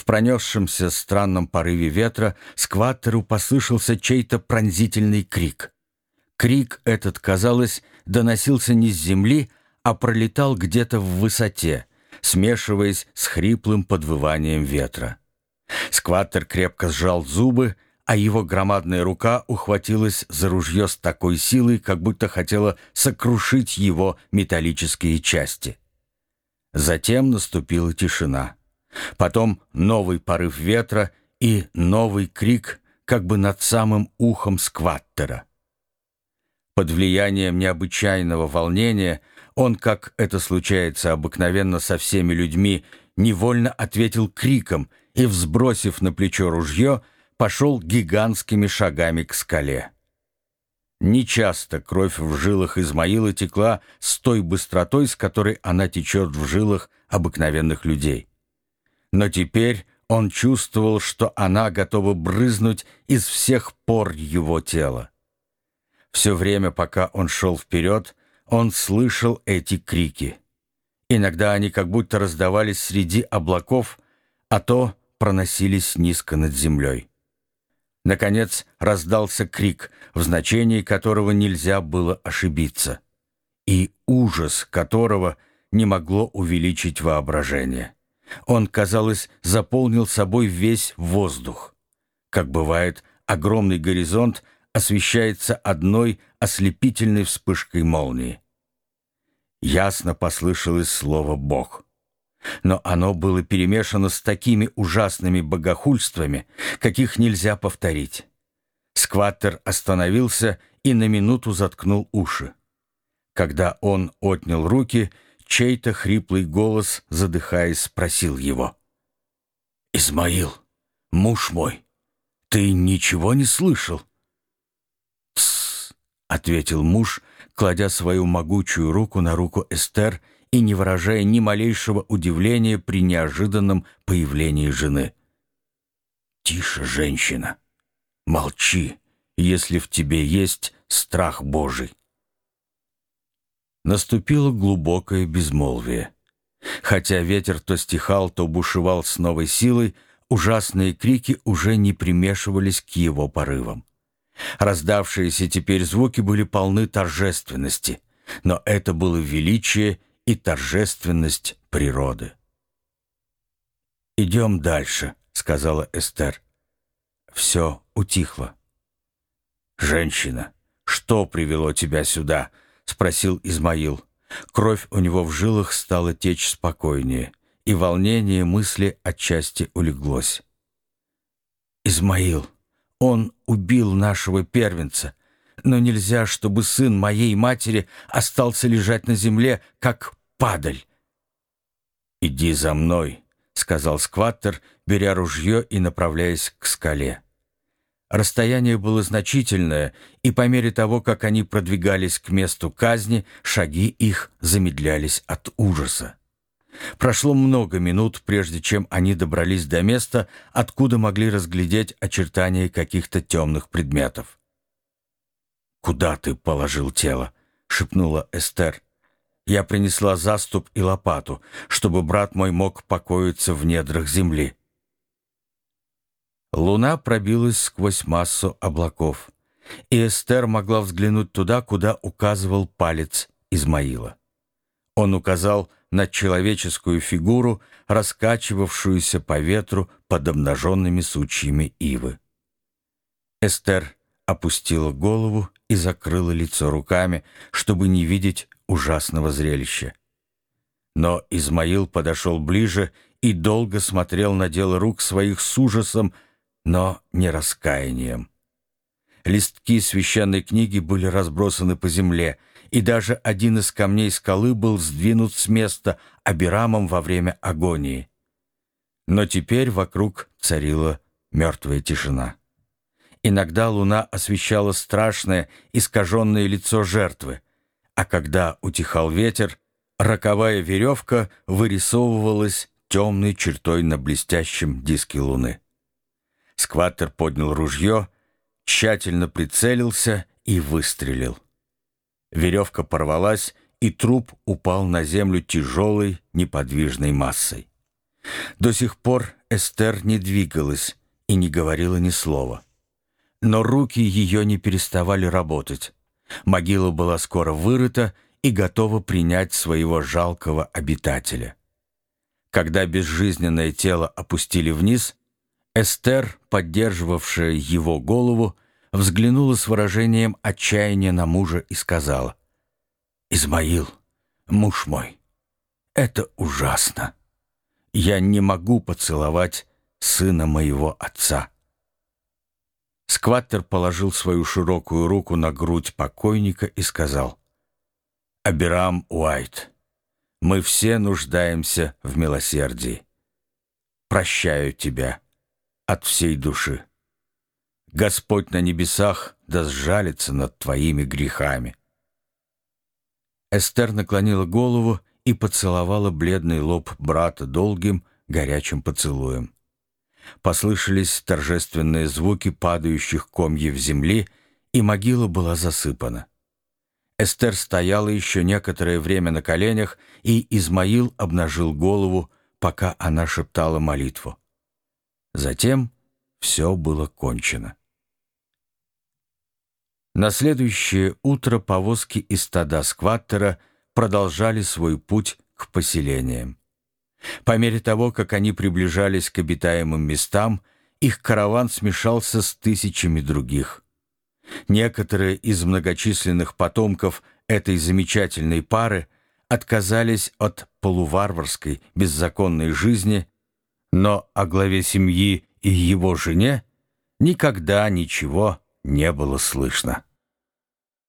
В пронесшемся странном порыве ветра скваттеру послышался чей-то пронзительный крик. Крик этот, казалось, доносился не с земли, а пролетал где-то в высоте, смешиваясь с хриплым подвыванием ветра. Скваттер крепко сжал зубы, а его громадная рука ухватилась за ружье с такой силой, как будто хотела сокрушить его металлические части. Затем наступила тишина. Потом новый порыв ветра и новый крик как бы над самым ухом скваттера. Под влиянием необычайного волнения он, как это случается обыкновенно со всеми людьми, невольно ответил криком и, взбросив на плечо ружье, пошел гигантскими шагами к скале. Нечасто кровь в жилах Измаила текла с той быстротой, с которой она течет в жилах обыкновенных людей. Но теперь он чувствовал, что она готова брызнуть из всех пор его тела. Все время, пока он шел вперед, он слышал эти крики. Иногда они как будто раздавались среди облаков, а то проносились низко над землей. Наконец раздался крик, в значении которого нельзя было ошибиться, и ужас которого не могло увеличить воображение. Он, казалось, заполнил собой весь воздух. Как бывает, огромный горизонт освещается одной ослепительной вспышкой молнии. Ясно послышалось слово «Бог». Но оно было перемешано с такими ужасными богохульствами, каких нельзя повторить. Скваттер остановился и на минуту заткнул уши. Когда он отнял руки, чей-то хриплый голос, задыхаясь, спросил его. «Измаил, муж мой, ты ничего не слышал?» «Тссс», — ответил муж, кладя свою могучую руку на руку Эстер и не выражая ни малейшего удивления при неожиданном появлении жены. «Тише, женщина! Молчи, если в тебе есть страх Божий!» Наступило глубокое безмолвие. Хотя ветер то стихал, то бушевал с новой силой, ужасные крики уже не примешивались к его порывам. Раздавшиеся теперь звуки были полны торжественности, но это было величие и торжественность природы. «Идем дальше», — сказала Эстер. Все утихло. «Женщина, что привело тебя сюда?» — спросил Измаил. Кровь у него в жилах стала течь спокойнее, и волнение мысли отчасти улеглось. «Измаил, он убил нашего первенца, но нельзя, чтобы сын моей матери остался лежать на земле, как падаль. «Иди за мной», — сказал скваттер, беря ружье и направляясь к скале. Расстояние было значительное, и по мере того, как они продвигались к месту казни, шаги их замедлялись от ужаса. Прошло много минут, прежде чем они добрались до места, откуда могли разглядеть очертания каких-то темных предметов. «Куда ты положил тело?» — шепнула Эстер. «Я принесла заступ и лопату, чтобы брат мой мог покоиться в недрах земли». Луна пробилась сквозь массу облаков, и Эстер могла взглянуть туда, куда указывал палец Измаила. Он указал на человеческую фигуру, раскачивавшуюся по ветру под обнаженными сучьями ивы. Эстер опустила голову и закрыла лицо руками, чтобы не видеть ужасного зрелища. Но Измаил подошел ближе и долго смотрел на дело рук своих с ужасом, но не раскаянием. Листки священной книги были разбросаны по земле, и даже один из камней скалы был сдвинут с места Абирамом во время агонии. Но теперь вокруг царила мертвая тишина. Иногда луна освещала страшное, искаженное лицо жертвы, а когда утихал ветер, роковая веревка вырисовывалась темной чертой на блестящем диске луны. Скваттер поднял ружье, тщательно прицелился и выстрелил. Веревка порвалась, и труп упал на землю тяжелой, неподвижной массой. До сих пор Эстер не двигалась и не говорила ни слова. Но руки ее не переставали работать. Могила была скоро вырыта и готова принять своего жалкого обитателя. Когда безжизненное тело опустили вниз, Эстер, поддерживавшая его голову, взглянула с выражением отчаяния на мужа и сказала, «Измаил, муж мой, это ужасно. Я не могу поцеловать сына моего отца». Скваттер положил свою широкую руку на грудь покойника и сказал, «Абирам Уайт, мы все нуждаемся в милосердии. Прощаю тебя от всей души. Господь на небесах да сжалится над твоими грехами». Эстер наклонила голову и поцеловала бледный лоб брата долгим, горячим поцелуем. Послышались торжественные звуки падающих комьев земли, и могила была засыпана. Эстер стояла еще некоторое время на коленях, и Измаил обнажил голову, пока она шептала молитву. Затем все было кончено. На следующее утро повозки из стада скваттера продолжали свой путь к поселениям. По мере того, как они приближались к обитаемым местам, их караван смешался с тысячами других. Некоторые из многочисленных потомков этой замечательной пары отказались от полуварварской беззаконной жизни, но о главе семьи и его жене никогда ничего не было слышно.